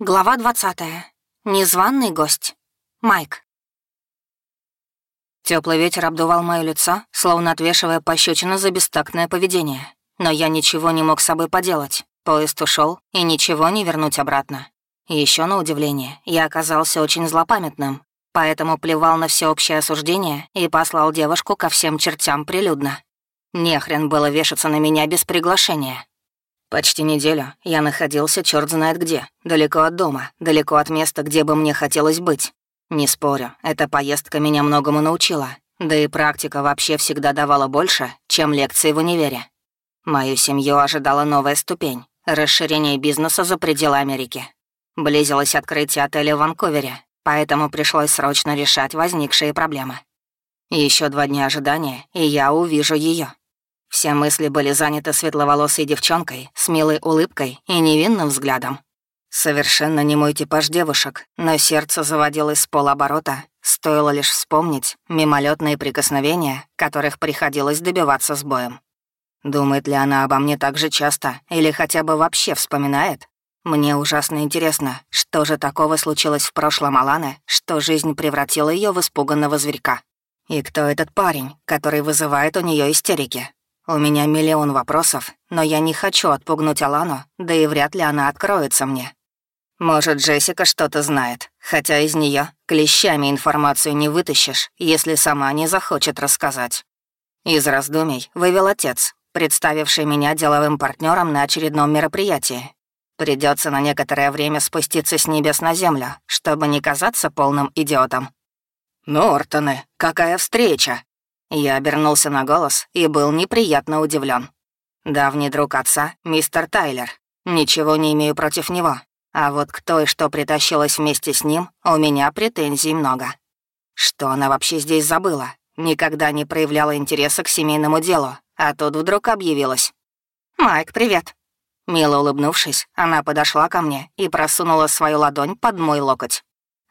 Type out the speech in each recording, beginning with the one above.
Глава 20. Незваный гость. Майк. Теплый ветер обдувал мое лицо, словно отвешивая пощечину за бестактное поведение. Но я ничего не мог с собой поделать. Поезд ушел и ничего не вернуть обратно. Еще на удивление, я оказался очень злопамятным, поэтому плевал на всеобщее осуждение и послал девушку ко всем чертям прилюдно. Нехрен было вешаться на меня без приглашения. Почти неделю я находился черт знает где, далеко от дома, далеко от места, где бы мне хотелось быть. Не спорю, эта поездка меня многому научила, да и практика вообще всегда давала больше, чем лекции в универе. Мою семью ожидала новая ступень — расширение бизнеса за пределы Америки. Близилось открытие отеля в Ванкувере, поэтому пришлось срочно решать возникшие проблемы. Еще два дня ожидания, и я увижу ее. Все мысли были заняты светловолосой девчонкой с милой улыбкой и невинным взглядом. Совершенно не мой типаж девушек, но сердце заводилось с полоборота, стоило лишь вспомнить мимолетные прикосновения, которых приходилось добиваться с боем. Думает ли она обо мне так же часто или хотя бы вообще вспоминает? Мне ужасно интересно, что же такого случилось в прошлом Аланы, что жизнь превратила ее в испуганного зверька. И кто этот парень, который вызывает у нее истерики? У меня миллион вопросов, но я не хочу отпугнуть Алану, да и вряд ли она откроется мне. Может, Джессика что-то знает, хотя из нее клещами информацию не вытащишь, если сама не захочет рассказать. Из раздумий вывел отец, представивший меня деловым партнером на очередном мероприятии. Придется на некоторое время спуститься с небес на землю, чтобы не казаться полным идиотом. «Нортоны, какая встреча!» Я обернулся на голос и был неприятно удивлен. Давний друг отца, мистер Тайлер. Ничего не имею против него. А вот кто и что притащилось вместе с ним, у меня претензий много. Что она вообще здесь забыла? Никогда не проявляла интереса к семейному делу, а тут вдруг объявилась. «Майк, привет». Мило улыбнувшись, она подошла ко мне и просунула свою ладонь под мой локоть.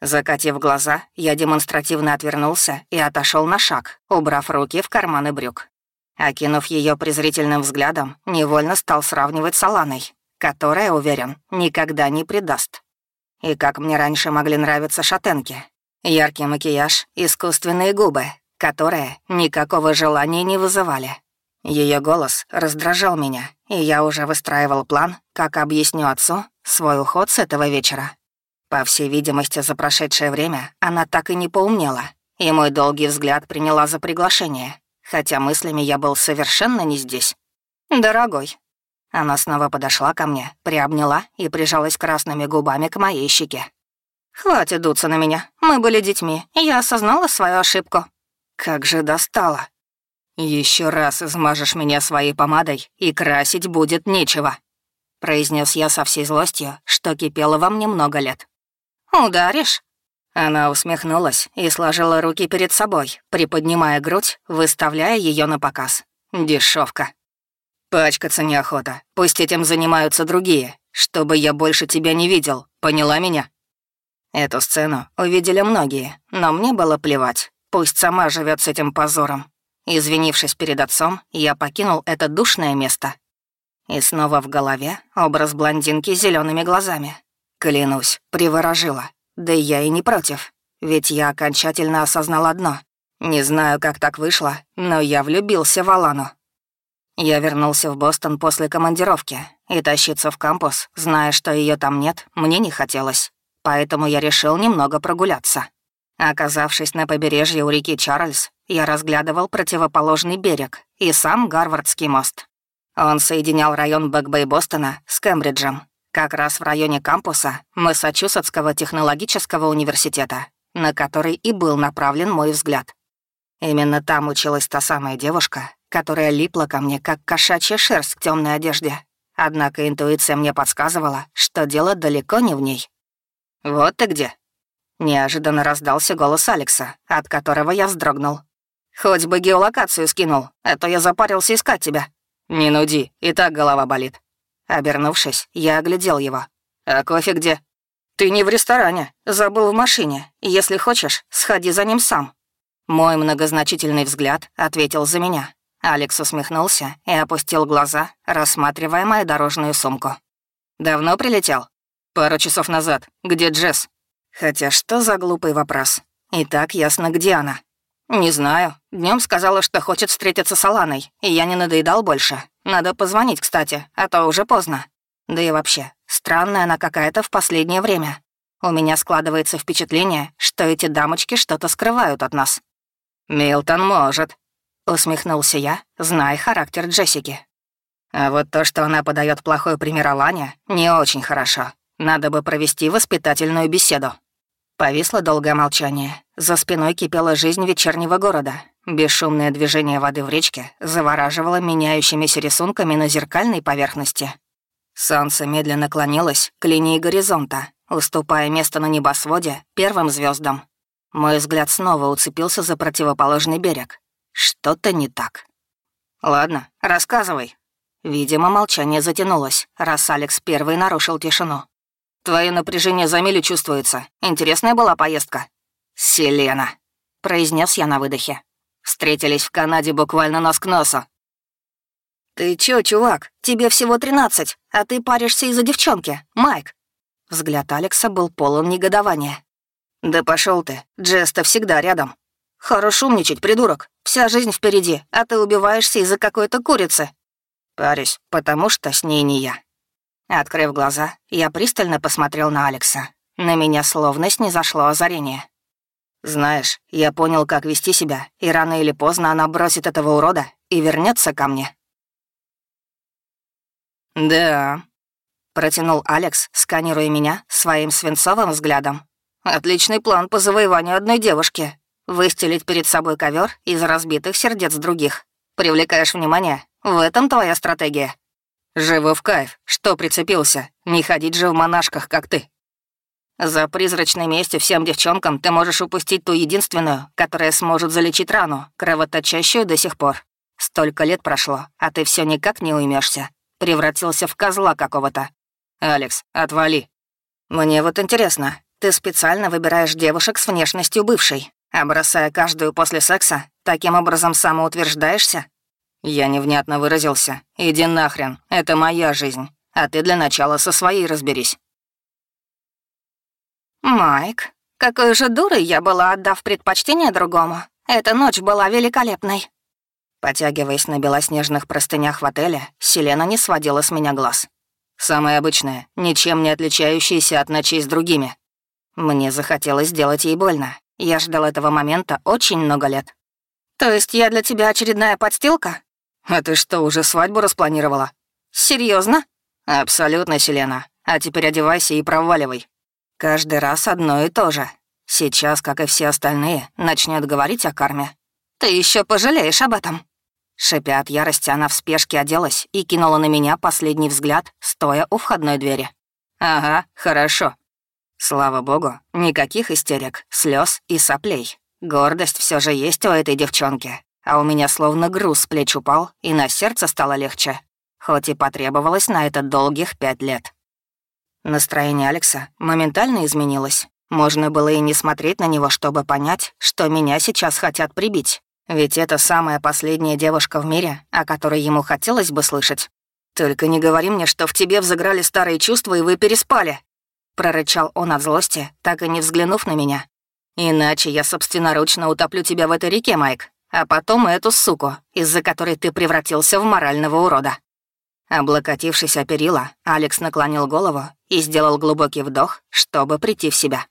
Закатив глаза, я демонстративно отвернулся и отошел на шаг, убрав руки в карманы брюк. Окинув ее презрительным взглядом, невольно стал сравнивать с Аланой, которая, уверен, никогда не предаст. И как мне раньше могли нравиться шатенки. Яркий макияж, искусственные губы, которые никакого желания не вызывали. Ее голос раздражал меня, и я уже выстраивал план, как объясню отцу свой уход с этого вечера. По всей видимости, за прошедшее время она так и не поумнела, и мой долгий взгляд приняла за приглашение, хотя мыслями я был совершенно не здесь. «Дорогой». Она снова подошла ко мне, приобняла и прижалась красными губами к моей щеке. «Хватит дуться на меня. Мы были детьми, я осознала свою ошибку». «Как же достала. Еще раз измажешь меня своей помадой, и красить будет нечего», — произнес я со всей злостью, что кипело во мне много лет. «Ударишь?» Она усмехнулась и сложила руки перед собой, приподнимая грудь, выставляя ее на показ. Дешевка. «Пачкаться неохота. Пусть этим занимаются другие, чтобы я больше тебя не видел. Поняла меня?» Эту сцену увидели многие, но мне было плевать. Пусть сама живет с этим позором. Извинившись перед отцом, я покинул это душное место. И снова в голове образ блондинки с зелеными глазами, Клянусь, приворожила. Да я и не против. Ведь я окончательно осознал одно. Не знаю, как так вышло, но я влюбился в Алану. Я вернулся в Бостон после командировки, и тащиться в кампус, зная, что ее там нет, мне не хотелось. Поэтому я решил немного прогуляться. Оказавшись на побережье у реки Чарльз, я разглядывал противоположный берег и сам Гарвардский мост. Он соединял район Бэкбэй Бостона с Кембриджем, как раз в районе кампуса Массачусетского технологического университета, на который и был направлен мой взгляд. Именно там училась та самая девушка, которая липла ко мне, как кошачья шерсть к темной одежде. Однако интуиция мне подсказывала, что дело далеко не в ней. «Вот ты где!» Неожиданно раздался голос Алекса, от которого я вздрогнул. «Хоть бы геолокацию скинул, а то я запарился искать тебя». «Не нуди, и так голова болит». Обернувшись, я оглядел его. «А кофе где?» «Ты не в ресторане, забыл в машине. Если хочешь, сходи за ним сам». Мой многозначительный взгляд ответил за меня. Алекс усмехнулся и опустил глаза, рассматривая мою дорожную сумку. «Давно прилетел?» Пару часов назад. Где Джесс?» Хотя что за глупый вопрос? И так ясно, где она. «Не знаю. Днем сказала, что хочет встретиться с Аланой, и я не надоедал больше. Надо позвонить, кстати, а то уже поздно. Да и вообще, странная она какая-то в последнее время. У меня складывается впечатление, что эти дамочки что-то скрывают от нас». «Милтон может», — усмехнулся я, зная характер Джессики. «А вот то, что она подает плохой пример Алане, не очень хорошо. Надо бы провести воспитательную беседу». Повисло долгое молчание. За спиной кипела жизнь вечернего города. Бесшумное движение воды в речке завораживало меняющимися рисунками на зеркальной поверхности. Солнце медленно клонилось к линии горизонта, уступая место на небосводе первым звездам. Мой взгляд снова уцепился за противоположный берег. Что-то не так. «Ладно, рассказывай». Видимо, молчание затянулось, раз Алекс первый нарушил тишину. «Твое напряжение за милю чувствуется. Интересная была поездка». «Селена», — произнес я на выдохе. «Встретились в Канаде буквально нос к носу. «Ты чё, чувак? Тебе всего тринадцать, а ты паришься из-за девчонки, Майк!» Взгляд Алекса был полон негодования. «Да пошел ты, Джеста всегда рядом. Хорош умничать, придурок. Вся жизнь впереди, а ты убиваешься из-за какой-то курицы». «Парюсь, потому что с ней не я». Открыв глаза, я пристально посмотрел на Алекса. На меня словно снизошло озарение. «Знаешь, я понял, как вести себя, и рано или поздно она бросит этого урода и вернется ко мне». «Да», — протянул Алекс, сканируя меня своим свинцовым взглядом. «Отличный план по завоеванию одной девушки. Выстелить перед собой ковер из разбитых сердец других. Привлекаешь внимание? В этом твоя стратегия. Живу в кайф. Что прицепился? Не ходить же в монашках, как ты». За призрачной местью всем девчонкам ты можешь упустить ту единственную, которая сможет залечить рану, кровоточащую до сих пор. Столько лет прошло, а ты все никак не уймешься превратился в козла какого-то. «Алекс, отвали». «Мне вот интересно, ты специально выбираешь девушек с внешностью бывшей, а бросая каждую после секса, таким образом самоутверждаешься?» Я невнятно выразился. «Иди нахрен, это моя жизнь, а ты для начала со своей разберись». «Майк, какой же дурой я была, отдав предпочтение другому. Эта ночь была великолепной». Потягиваясь на белоснежных простынях в отеле, Селена не сводила с меня глаз. Самая обычная, ничем не отличающаяся от ночей с другими. Мне захотелось сделать ей больно. Я ждал этого момента очень много лет. «То есть я для тебя очередная подстилка?» «А ты что, уже свадьбу распланировала?» Серьезно? «Абсолютно, Селена. А теперь одевайся и проваливай. Каждый раз одно и то же. Сейчас, как и все остальные, начнет говорить о карме. Ты еще пожалеешь об этом». Шипя от ярости, она в спешке оделась и кинула на меня последний взгляд, стоя у входной двери. «Ага, хорошо». Слава богу, никаких истерик, слез и соплей. Гордость все же есть у этой девчонки, а у меня словно груз с плеч упал, и на сердце стало легче, хоть и потребовалось на это долгих пять лет. Настроение Алекса моментально изменилось. Можно было и не смотреть на него, чтобы понять, что меня сейчас хотят прибить. Ведь это самая последняя девушка в мире, о которой ему хотелось бы слышать. «Только не говори мне, что в тебе взыграли старые чувства, и вы переспали!» Прорычал он от злости, так и не взглянув на меня. «Иначе я собственноручно утоплю тебя в этой реке, Майк, а потом эту суку, из-за которой ты превратился в морального урода». Облокотившись о перила, Алекс наклонил голову и сделал глубокий вдох, чтобы прийти в себя.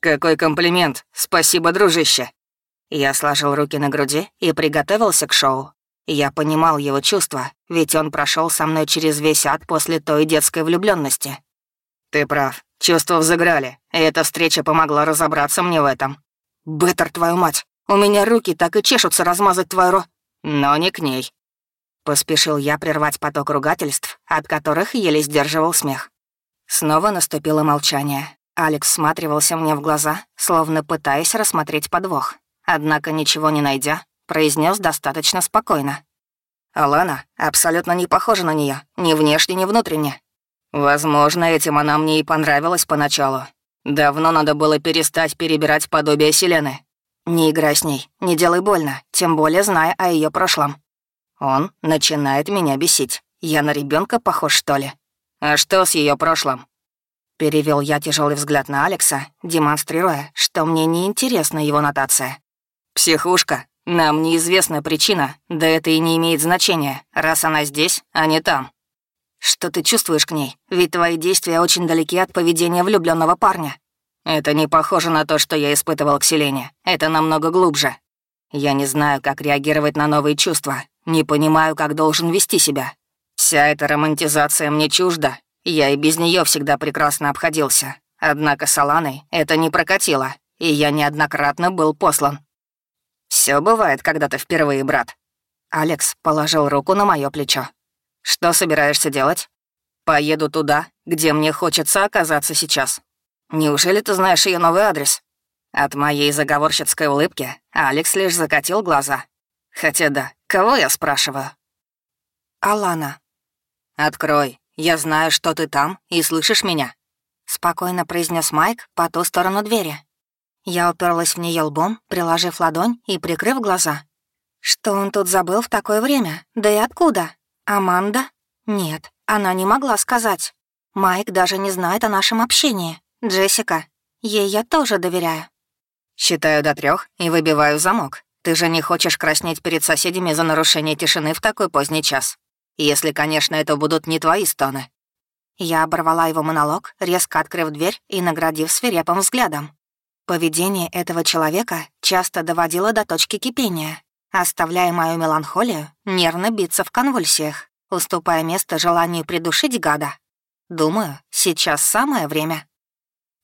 «Какой комплимент! Спасибо, дружище!» Я сложил руки на груди и приготовился к шоу. Я понимал его чувства, ведь он прошел со мной через весь ад после той детской влюбленности. «Ты прав, чувства взыграли, и эта встреча помогла разобраться мне в этом». «Беттер, твою мать, у меня руки так и чешутся размазать твою ро...» «Но не к ней». Поспешил я прервать поток ругательств, от которых еле сдерживал смех. Снова наступило молчание. Алекс всматривался мне в глаза, словно пытаясь рассмотреть подвох. Однако, ничего не найдя, произнес достаточно спокойно. «Алана абсолютно не похожа на нее, ни внешне, ни внутренне. Возможно, этим она мне и понравилась поначалу. Давно надо было перестать перебирать подобие Селены. Не играй с ней, не делай больно, тем более зная о ее прошлом. Он начинает меня бесить. Я на ребенка похож, что ли? А что с ее прошлым? Перевел я тяжелый взгляд на Алекса, демонстрируя, что мне не интересна его нотация. «Психушка, нам неизвестна причина, да это и не имеет значения, раз она здесь, а не там. Что ты чувствуешь к ней? Ведь твои действия очень далеки от поведения влюбленного парня. Это не похоже на то, что я испытывал к Селене. Это намного глубже. Я не знаю, как реагировать на новые чувства. Не понимаю, как должен вести себя. Вся эта романтизация мне чужда. Я и без нее всегда прекрасно обходился. Однако с Аланой это не прокатило, и я неоднократно был послан. Все бывает когда-то впервые, брат». Алекс положил руку на мое плечо. «Что собираешься делать?» «Поеду туда, где мне хочется оказаться сейчас. Неужели ты знаешь ее новый адрес?» От моей заговорщицкой улыбки Алекс лишь закатил глаза. Хотя да, кого я спрашиваю? «Алана». «Открой, я знаю, что ты там и слышишь меня», — спокойно произнес Майк по ту сторону двери. Я уперлась в нее лбом, приложив ладонь и прикрыв глаза. Что он тут забыл в такое время? Да и откуда? Аманда? Нет, она не могла сказать. Майк даже не знает о нашем общении. Джессика. Ей я тоже доверяю. Считаю до трех и выбиваю замок. Ты же не хочешь краснеть перед соседями за нарушение тишины в такой поздний час. Если, конечно, это будут не твои стоны. Я оборвала его монолог, резко открыв дверь и наградив свирепым взглядом. Поведение этого человека часто доводило до точки кипения, оставляя мою меланхолию нервно биться в конвульсиях, уступая место желанию придушить гада. Думаю, сейчас самое время.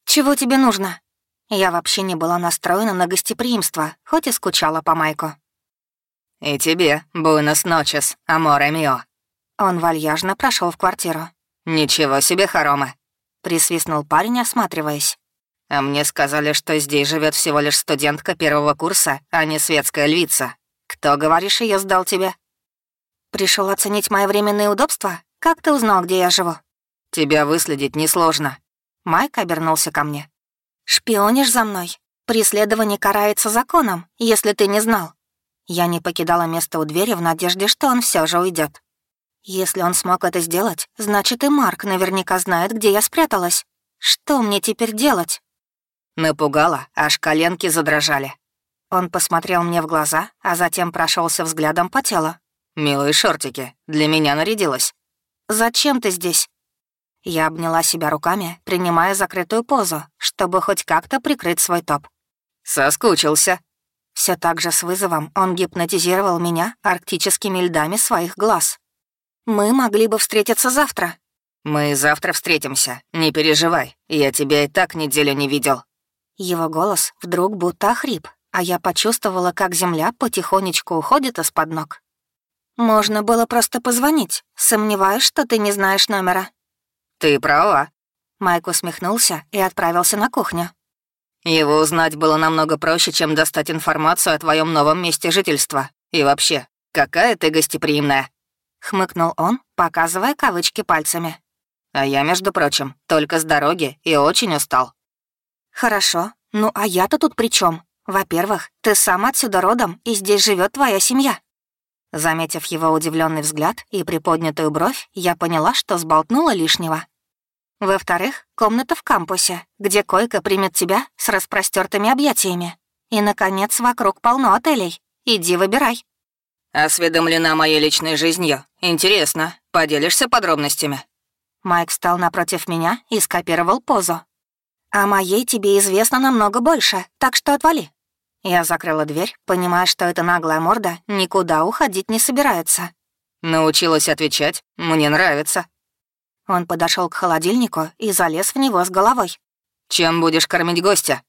«Чего тебе нужно?» Я вообще не была настроена на гостеприимство, хоть и скучала по Майку. «И тебе, буэнос ночес, аморе мио». Он вальяжно прошел в квартиру. «Ничего себе хоромы!» — присвистнул парень, осматриваясь. А мне сказали, что здесь живет всего лишь студентка первого курса, а не светская львица. Кто, говоришь, ее сдал тебе? Пришел оценить мои временные удобства? Как ты узнал, где я живу? Тебя выследить несложно. Майк обернулся ко мне. Шпионишь за мной? Преследование карается законом, если ты не знал. Я не покидала место у двери в надежде, что он все же уйдет. Если он смог это сделать, значит и Марк наверняка знает, где я спряталась. Что мне теперь делать? Напугала, аж коленки задрожали. Он посмотрел мне в глаза, а затем прошелся взглядом по телу. «Милые шортики, для меня нарядилась». «Зачем ты здесь?» Я обняла себя руками, принимая закрытую позу, чтобы хоть как-то прикрыть свой топ. «Соскучился». Все так же с вызовом он гипнотизировал меня арктическими льдами своих глаз. «Мы могли бы встретиться завтра». «Мы завтра встретимся, не переживай, я тебя и так неделю не видел». Его голос вдруг будто охрип, а я почувствовала, как земля потихонечку уходит из-под ног. «Можно было просто позвонить. Сомневаюсь, что ты не знаешь номера». «Ты права». Майк усмехнулся и отправился на кухню. «Его узнать было намного проще, чем достать информацию о твоем новом месте жительства. И вообще, какая ты гостеприимная!» Хмыкнул он, показывая кавычки пальцами. «А я, между прочим, только с дороги и очень устал». «Хорошо. Ну а я-то тут при чем? Во-первых, ты сам отсюда родом, и здесь живет твоя семья». Заметив его удивленный взгляд и приподнятую бровь, я поняла, что сболтнула лишнего. Во-вторых, комната в кампусе, где койка примет тебя с распростертыми объятиями. И, наконец, вокруг полно отелей. Иди выбирай. «Осведомлена моей личной жизнью. Интересно, поделишься подробностями?» Майк встал напротив меня и скопировал позу, «О моей тебе известно намного больше, так что отвали». Я закрыла дверь, понимая, что эта наглая морда никуда уходить не собирается. «Научилась отвечать. Мне нравится». Он подошел к холодильнику и залез в него с головой. «Чем будешь кормить гостя?»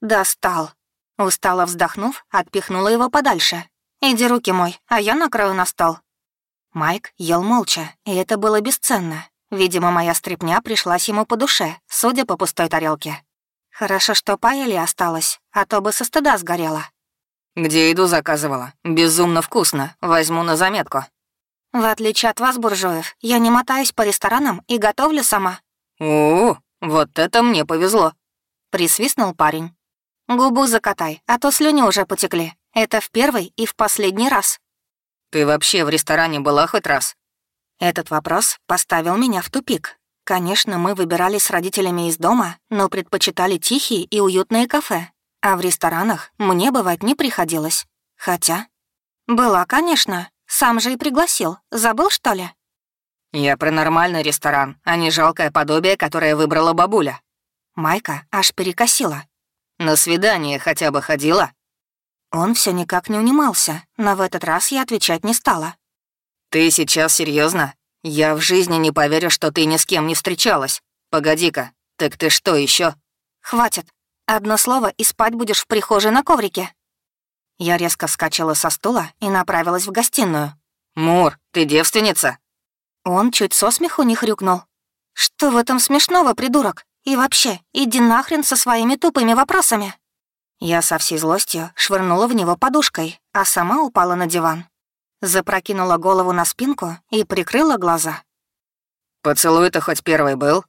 «Достал». Устало вздохнув, отпихнула его подальше. «Иди руки мой, а я накрою на стол». Майк ел молча, и это было бесценно. Видимо, моя стряпня пришлась ему по душе, судя по пустой тарелке. Хорошо, что паэли осталось, а то бы со стыда сгорела. «Где еду заказывала? Безумно вкусно. Возьму на заметку». «В отличие от вас, буржуев, я не мотаюсь по ресторанам и готовлю сама». «О, вот это мне повезло», — присвистнул парень. «Губу закатай, а то слюни уже потекли. Это в первый и в последний раз». «Ты вообще в ресторане была хоть раз?» Этот вопрос поставил меня в тупик. Конечно, мы выбирались с родителями из дома, но предпочитали тихие и уютные кафе. А в ресторанах мне бывать не приходилось. Хотя... Была, конечно. Сам же и пригласил. Забыл, что ли? Я про нормальный ресторан, а не жалкое подобие, которое выбрала бабуля. Майка аж перекосила. На свидание хотя бы ходила? Он все никак не унимался, но в этот раз я отвечать не стала. «Ты сейчас серьезно? Я в жизни не поверю, что ты ни с кем не встречалась. Погоди-ка, так ты что еще? «Хватит. Одно слово, и спать будешь в прихожей на коврике». Я резко вскочила со стула и направилась в гостиную. «Мур, ты девственница?» Он чуть со смеху не хрюкнул. «Что в этом смешного, придурок? И вообще, иди нахрен со своими тупыми вопросами». Я со всей злостью швырнула в него подушкой, а сама упала на диван. Запрокинула голову на спинку и прикрыла глаза. «Поцелуй-то хоть первый был?»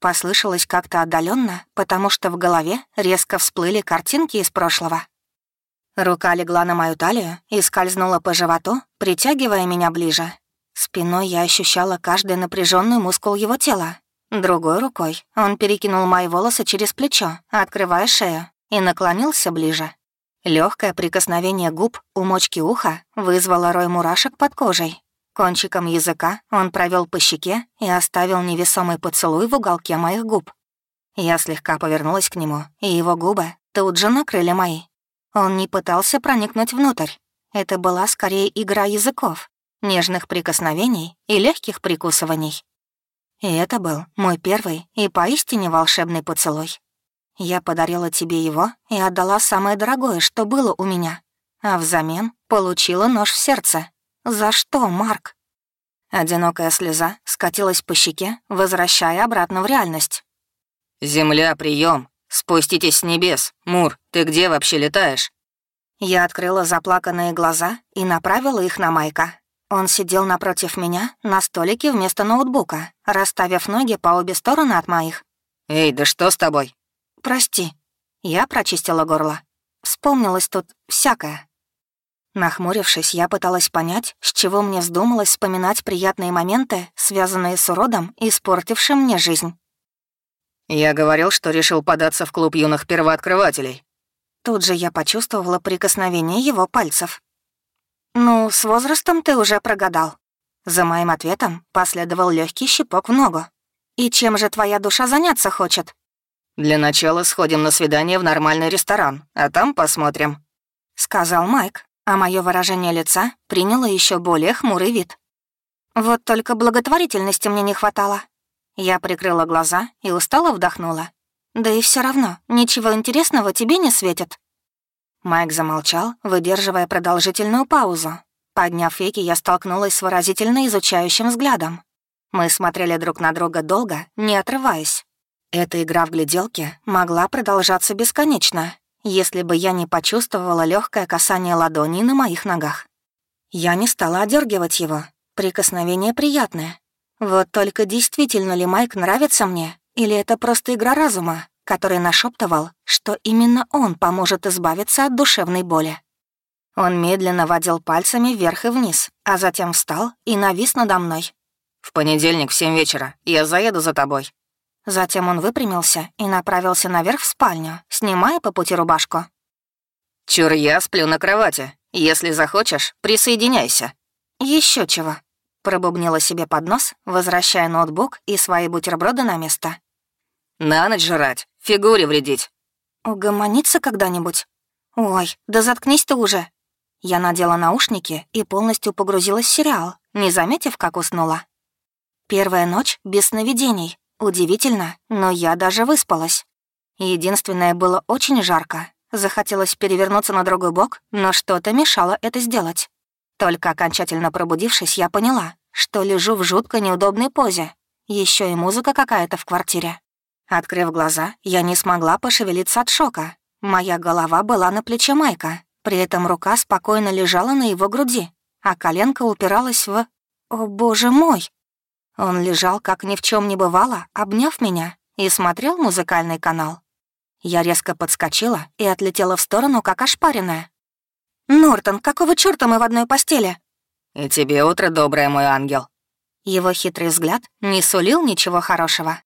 Послышалось как-то отдаленно, потому что в голове резко всплыли картинки из прошлого. Рука легла на мою талию и скользнула по животу, притягивая меня ближе. Спиной я ощущала каждый напряженный мускул его тела. Другой рукой он перекинул мои волосы через плечо, открывая шею, и наклонился ближе. Легкое прикосновение губ у мочки уха вызвало рой мурашек под кожей. Кончиком языка он провел по щеке и оставил невесомый поцелуй в уголке моих губ. Я слегка повернулась к нему, и его губы тут же накрыли мои. Он не пытался проникнуть внутрь. Это была скорее игра языков, нежных прикосновений и легких прикусываний. И это был мой первый и поистине волшебный поцелуй. Я подарила тебе его и отдала самое дорогое, что было у меня. А взамен получила нож в сердце. За что, Марк? Одинокая слеза скатилась по щеке, возвращая обратно в реальность. «Земля, прием! Спуститесь с небес! Мур, ты где вообще летаешь?» Я открыла заплаканные глаза и направила их на Майка. Он сидел напротив меня на столике вместо ноутбука, расставив ноги по обе стороны от моих. «Эй, да что с тобой?» «Прости». Я прочистила горло. Вспомнилось тут всякое. Нахмурившись, я пыталась понять, с чего мне вздумалось вспоминать приятные моменты, связанные с уродом, испортившим мне жизнь. «Я говорил, что решил податься в клуб юных первооткрывателей». Тут же я почувствовала прикосновение его пальцев. «Ну, с возрастом ты уже прогадал». За моим ответом последовал легкий щипок в ногу. «И чем же твоя душа заняться хочет?» «Для начала сходим на свидание в нормальный ресторан, а там посмотрим», — сказал Майк, а мое выражение лица приняло еще более хмурый вид. Вот только благотворительности мне не хватало. Я прикрыла глаза и устало вдохнула. Да и все равно, ничего интересного тебе не светит. Майк замолчал, выдерживая продолжительную паузу. Подняв веки, я столкнулась с выразительно изучающим взглядом. Мы смотрели друг на друга долго, не отрываясь. Эта игра в гляделке могла продолжаться бесконечно, если бы я не почувствовала легкое касание ладони на моих ногах. Я не стала одергивать его. Прикосновение приятное. Вот только действительно ли Майк нравится мне, или это просто игра разума, который нашептывал, что именно он поможет избавиться от душевной боли. Он медленно водил пальцами вверх и вниз, а затем встал и навис надо мной. «В понедельник в семь вечера я заеду за тобой», Затем он выпрямился и направился наверх в спальню, снимая по пути рубашку. «Чур, я сплю на кровати. Если захочешь, присоединяйся». Еще чего», — пробубнила себе под нос, возвращая ноутбук и свои бутерброды на место. «На ночь жрать, фигуре вредить». «Угомониться когда-нибудь? Ой, да заткнись ты уже». Я надела наушники и полностью погрузилась в сериал, не заметив, как уснула. Первая ночь без сновидений, Удивительно, но я даже выспалась. Единственное, было очень жарко. Захотелось перевернуться на другой бок, но что-то мешало это сделать. Только окончательно пробудившись, я поняла, что лежу в жутко неудобной позе. Еще и музыка какая-то в квартире. Открыв глаза, я не смогла пошевелиться от шока. Моя голова была на плече Майка, при этом рука спокойно лежала на его груди, а коленка упиралась в... О, боже мой! Он лежал, как ни в чем не бывало, обняв меня, и смотрел музыкальный канал. Я резко подскочила и отлетела в сторону, как ошпаренная. «Нортон, какого чёрта мы в одной постели?» «И тебе утро доброе, мой ангел». Его хитрый взгляд не сулил ничего хорошего.